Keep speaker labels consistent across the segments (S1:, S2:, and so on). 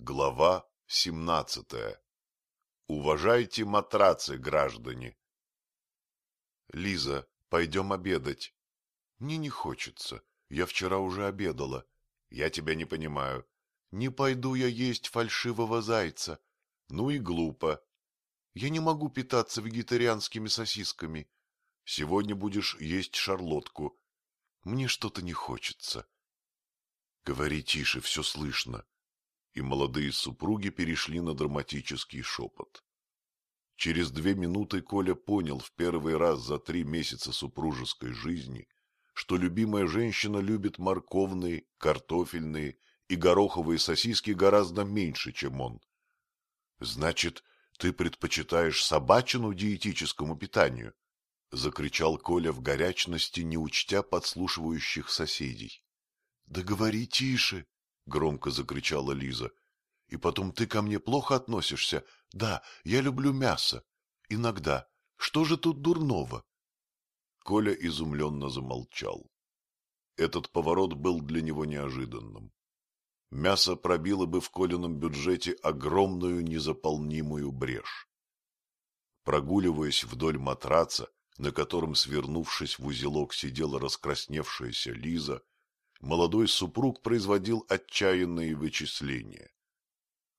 S1: Глава 17. Уважайте матрацы, граждане. Лиза, пойдем обедать. Мне не хочется. Я вчера уже обедала. Я тебя не понимаю. Не пойду я есть фальшивого зайца. Ну и глупо. Я не могу питаться вегетарианскими сосисками. Сегодня будешь есть шарлотку. Мне что-то не хочется. Говори тише, все слышно и молодые супруги перешли на драматический шепот. Через две минуты Коля понял в первый раз за три месяца супружеской жизни, что любимая женщина любит морковные, картофельные и гороховые сосиски гораздо меньше, чем он. — Значит, ты предпочитаешь собачину диетическому питанию? — закричал Коля в горячности, не учтя подслушивающих соседей. — Да говори тише, громко закричала Лиза. И потом ты ко мне плохо относишься? Да, я люблю мясо. Иногда. Что же тут дурного? Коля изумленно замолчал. Этот поворот был для него неожиданным. Мясо пробило бы в Колином бюджете огромную незаполнимую брешь. Прогуливаясь вдоль матраца, на котором, свернувшись в узелок, сидела раскрасневшаяся Лиза, молодой супруг производил отчаянные вычисления.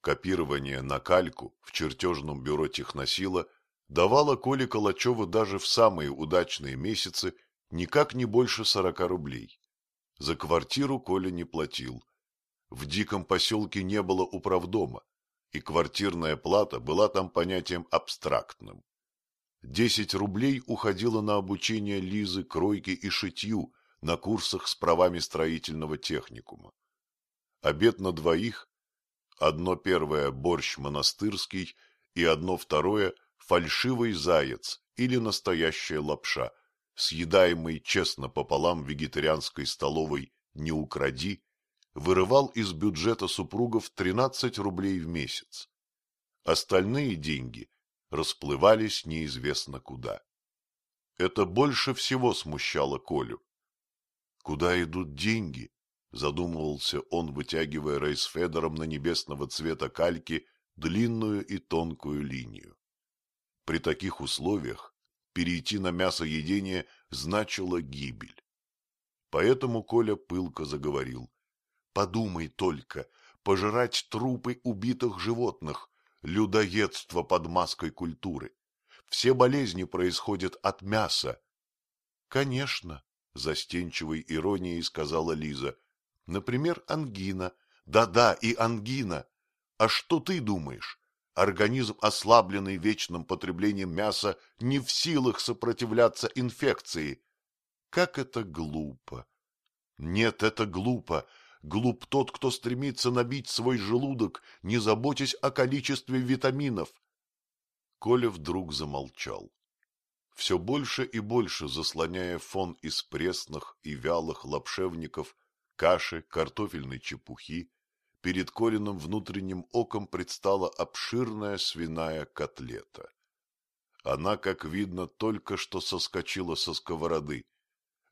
S1: Копирование на кальку в чертежном бюро техносила давало Коле Калачеву даже в самые удачные месяцы никак не больше сорока рублей. За квартиру Коля не платил. В диком поселке не было управдома, и квартирная плата была там понятием абстрактным. Десять рублей уходило на обучение Лизы кройке и шитью, на курсах с правами строительного техникума. Обед на двоих, одно первое борщ монастырский и одно второе фальшивый заяц или настоящая лапша, съедаемый честно пополам вегетарианской столовой «Не укради», вырывал из бюджета супругов 13 рублей в месяц. Остальные деньги расплывались неизвестно куда. Это больше всего смущало Колю. Куда идут деньги? Задумывался он, вытягивая рейсфедером на небесного цвета кальки длинную и тонкую линию. При таких условиях перейти на мясоедение значило гибель. Поэтому Коля пылко заговорил. Подумай только, пожирать трупы убитых животных, людоедство под маской культуры. Все болезни происходят от мяса. Конечно, застенчивой иронией сказала Лиза. Например, ангина. Да-да, и ангина. А что ты думаешь? Организм, ослабленный вечным потреблением мяса, не в силах сопротивляться инфекции. Как это глупо! Нет, это глупо. Глуп тот, кто стремится набить свой желудок, не заботясь о количестве витаминов. Коля вдруг замолчал все больше и больше заслоняя фон из пресных и вялых лапшевников, каши, картофельной чепухи, перед Кориным внутренним оком предстала обширная свиная котлета. Она, как видно, только что соскочила со сковороды.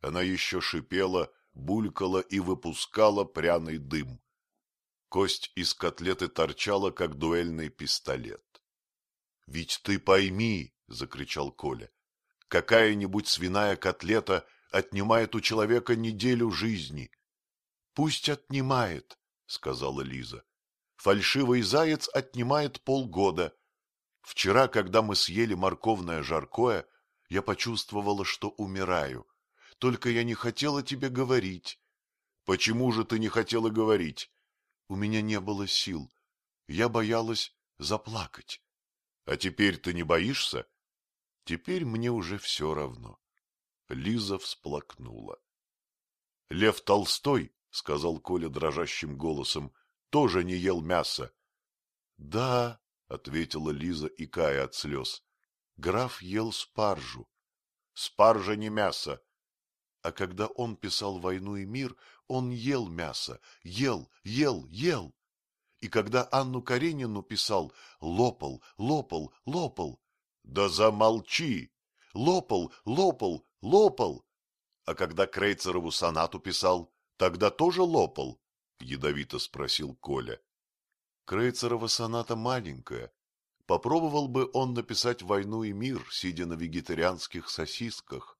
S1: Она еще шипела, булькала и выпускала пряный дым. Кость из котлеты торчала, как дуэльный пистолет. — Ведь ты пойми, — закричал Коля, Какая-нибудь свиная котлета отнимает у человека неделю жизни. — Пусть отнимает, — сказала Лиза. — Фальшивый заяц отнимает полгода. Вчера, когда мы съели морковное жаркое, я почувствовала, что умираю. Только я не хотела тебе говорить. — Почему же ты не хотела говорить? — У меня не было сил. Я боялась заплакать. — А теперь ты не боишься? Теперь мне уже все равно. Лиза всплакнула. — Лев Толстой, — сказал Коля дрожащим голосом, — тоже не ел мясо. — Да, — ответила Лиза, икая от слез. — Граф ел спаржу. — Спаржа не мясо. А когда он писал «Войну и мир», он ел мясо, ел, ел, ел. И когда Анну Каренину писал, лопал, лопал, лопал. Да замолчи! Лопал, лопал, лопал. А когда Крейцерову сонату писал, тогда тоже лопал? Ядовито спросил Коля. Крейцерова соната маленькая. Попробовал бы он написать «Войну и мир», сидя на вегетарианских сосисках.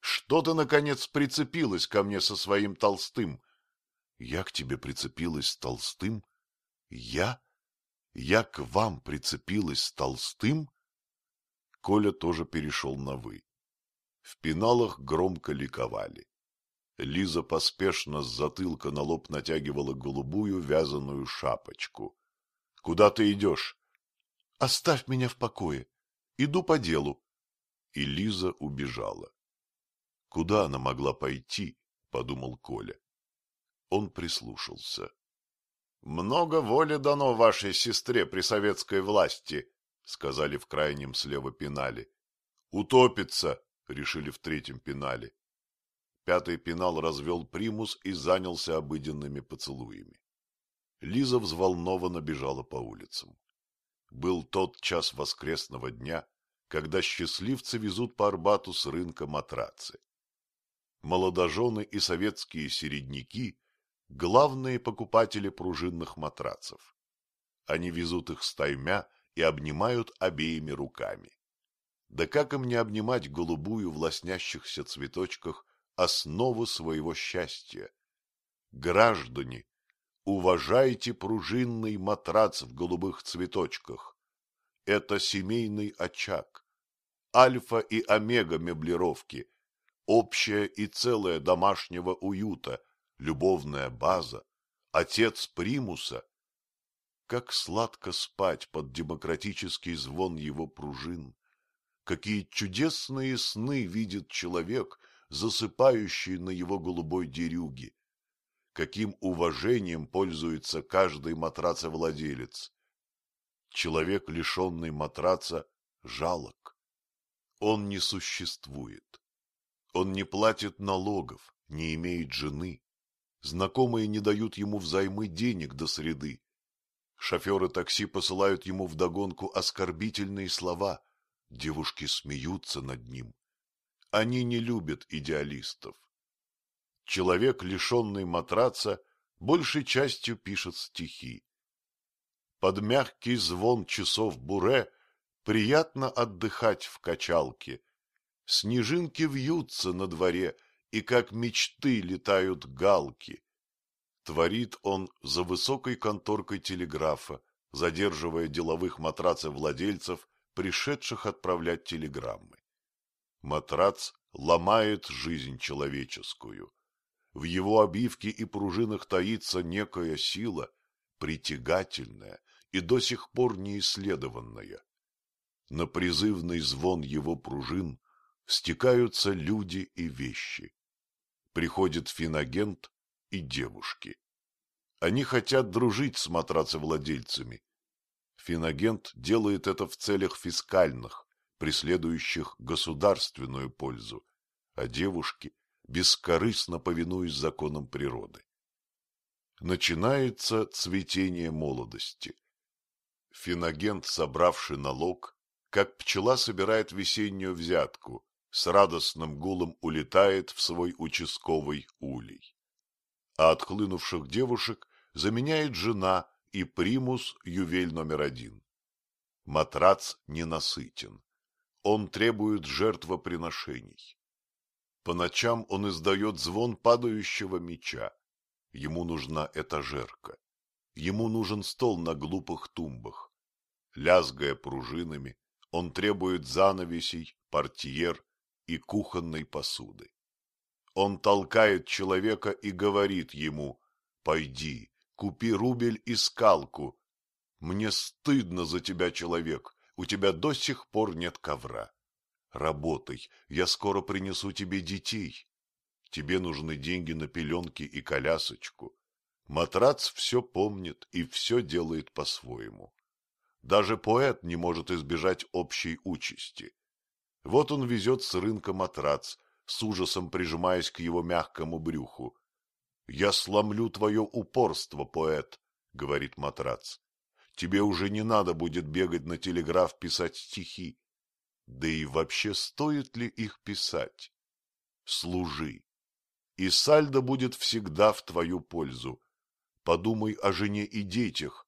S1: Что ты, наконец, прицепилась ко мне со своим Толстым? Я к тебе прицепилась с Толстым? Я? Я к вам прицепилась с Толстым? Коля тоже перешел на «вы». В пеналах громко ликовали. Лиза поспешно с затылка на лоб натягивала голубую вязаную шапочку. — Куда ты идешь? — Оставь меня в покое. Иду по делу. И Лиза убежала. Куда она могла пойти? — подумал Коля. Он прислушался. — Много воли дано вашей сестре при советской власти, — сказали в крайнем слева пенале. — Утопится, — решили в третьем пенале. Пятый пенал развел примус и занялся обыденными поцелуями. Лиза взволнованно бежала по улицам. Был тот час воскресного дня, когда счастливцы везут по Арбату с рынка матрацы. Молодожены и советские середняки – главные покупатели пружинных матрацев. Они везут их стаймя и обнимают обеими руками. Да как им не обнимать голубую в лоснящихся цветочках основу своего счастья. Граждане, уважайте пружинный матрац в голубых цветочках. Это семейный очаг, альфа и омега меблировки, общая и целая домашнего уюта, любовная база, отец примуса. Как сладко спать под демократический звон его пружин, какие чудесные сны видит человек, засыпающий на его голубой дерюге. Каким уважением пользуется каждый матрацевладелец. Человек, лишенный матраца, жалок. Он не существует. Он не платит налогов, не имеет жены. Знакомые не дают ему взаймы денег до среды. Шоферы такси посылают ему вдогонку оскорбительные слова. Девушки смеются над ним. Они не любят идеалистов. Человек, лишенный матраца, большей частью пишет стихи. Под мягкий звон часов буре приятно отдыхать в качалке. Снежинки вьются на дворе, и как мечты летают галки. Творит он за высокой конторкой телеграфа, задерживая деловых матрацев владельцев, пришедших отправлять телеграммы. Матрац ломает жизнь человеческую. В его обивке и пружинах таится некая сила, притягательная и до сих пор неисследованная. На призывный звон его пружин стекаются люди и вещи. Приходит финагент и девушки. Они хотят дружить с матрацевладельцами. Финагент делает это в целях фискальных, преследующих государственную пользу, а девушки, бескорыстно повинуясь законам природы. Начинается цветение молодости. Финагент, собравший налог, как пчела собирает весеннюю взятку, с радостным гулом улетает в свой участковый улей. А отхлынувших девушек заменяет жена и примус ювель номер один. Матрац ненасытен он требует жертвоприношений. По ночам он издает звон падающего меча. Ему нужна этажерка. Ему нужен стол на глупых тумбах. Лязгая пружинами, он требует занавесей, портьер и кухонной посуды. Он толкает человека и говорит ему «Пойди, купи рубель и скалку. Мне стыдно за тебя, человек, у тебя до сих пор нет ковра. Работай, я скоро принесу тебе детей. Тебе нужны деньги на пеленки и колясочку. Матрац все помнит и все делает по-своему. Даже поэт не может избежать общей участи. Вот он везет с рынка матрац, с ужасом прижимаясь к его мягкому брюху. — Я сломлю твое упорство, поэт, — говорит матрац. Тебе уже не надо будет бегать на телеграф писать стихи. Да и вообще стоит ли их писать? Служи. И сальдо будет всегда в твою пользу. Подумай о жене и детях.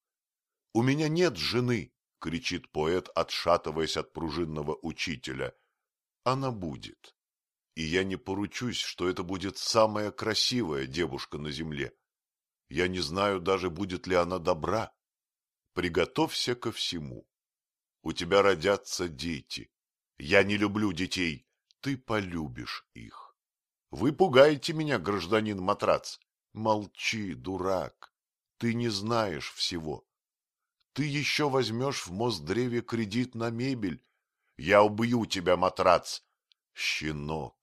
S1: У меня нет жены, — кричит поэт, отшатываясь от пружинного учителя. Она будет. И я не поручусь, что это будет самая красивая девушка на земле. Я не знаю даже, будет ли она добра. Приготовься ко всему. У тебя родятся дети. Я не люблю детей. Ты полюбишь их. Вы пугаете меня, гражданин Матрац. Молчи, дурак. Ты не знаешь всего. Ты еще возьмешь в Мосдреве кредит на мебель. Я убью тебя, Матрац. Щенок,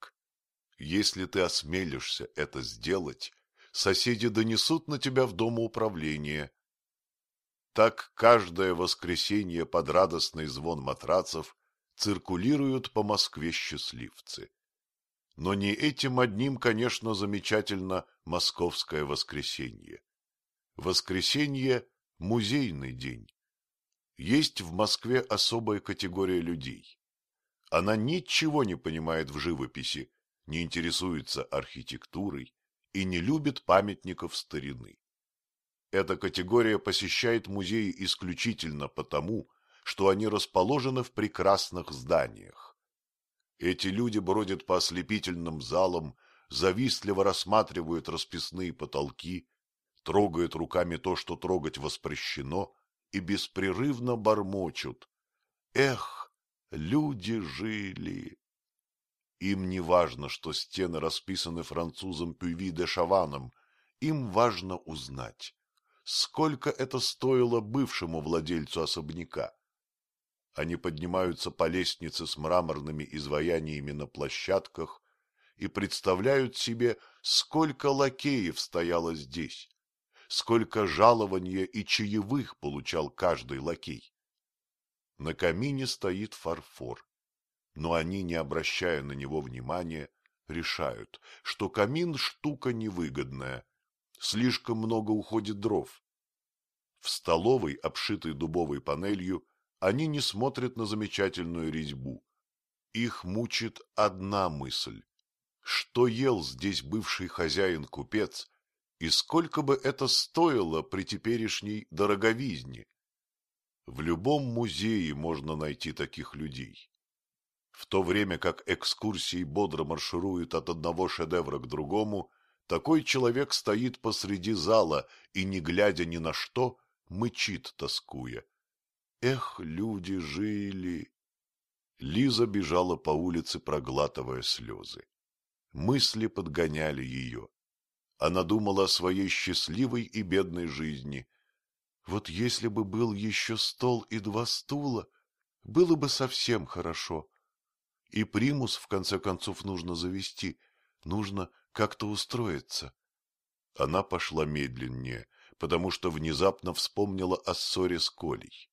S1: если ты осмелишься это сделать, соседи донесут на тебя в домоуправление. Так каждое воскресенье под радостный звон матрацев циркулируют по Москве счастливцы. Но не этим одним, конечно, замечательно московское воскресенье. Воскресенье – музейный день. Есть в Москве особая категория людей. Она ничего не понимает в живописи, не интересуется архитектурой и не любит памятников старины. Эта категория посещает музеи исключительно потому, что они расположены в прекрасных зданиях. Эти люди бродят по ослепительным залам, завистливо рассматривают расписные потолки, трогают руками то, что трогать воспрещено, и беспрерывно бормочут. Эх, люди жили! Им не важно, что стены расписаны французом Пюви де Шаваном, им важно узнать, сколько это стоило бывшему владельцу особняка. Они поднимаются по лестнице с мраморными изваяниями на площадках и представляют себе, сколько лакеев стояло здесь, сколько жалования и чаевых получал каждый лакей. На камине стоит фарфор, но они, не обращая на него внимания, решают, что камин штука невыгодная, слишком много уходит дров. В столовой, обшитой дубовой панелью, они не смотрят на замечательную резьбу. Их мучит одна мысль. Что ел здесь бывший хозяин-купец, и сколько бы это стоило при теперешней дороговизне? В любом музее можно найти таких людей. То время как экскурсии бодро маршируют от одного шедевра к другому, такой человек стоит посреди зала и, не глядя ни на что, мычит, тоскуя. Эх, люди жили! Лиза бежала по улице, проглатывая слезы. Мысли подгоняли ее. Она думала о своей счастливой и бедной жизни. Вот если бы был еще стол и два стула, было бы совсем хорошо. И примус, в конце концов, нужно завести, нужно как-то устроиться. Она пошла медленнее, потому что внезапно вспомнила о ссоре с Колей.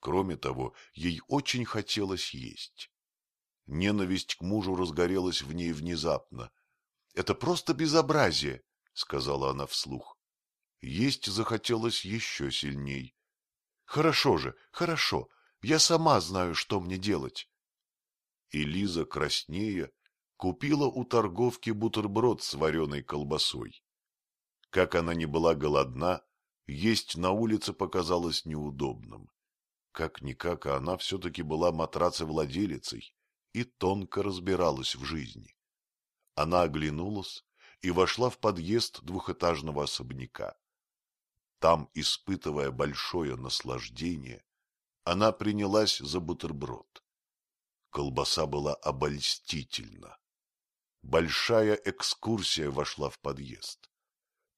S1: Кроме того, ей очень хотелось есть. Ненависть к мужу разгорелась в ней внезапно. — Это просто безобразие, — сказала она вслух. Есть захотелось еще сильней. — Хорошо же, хорошо, я сама знаю, что мне делать. И Лиза, краснея, купила у торговки бутерброд с вареной колбасой. Как она не была голодна, есть на улице показалось неудобным. Как-никак, а она все-таки была матрацевладелицей и тонко разбиралась в жизни. Она оглянулась и вошла в подъезд двухэтажного особняка. Там, испытывая большое наслаждение, она принялась за бутерброд. Колбаса была обольстительна. Большая экскурсия вошла в подъезд.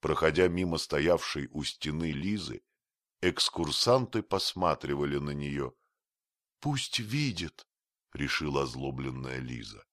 S1: Проходя мимо стоявшей у стены Лизы, Экскурсанты посматривали на нее. — Пусть видит, — решила озлобленная Лиза.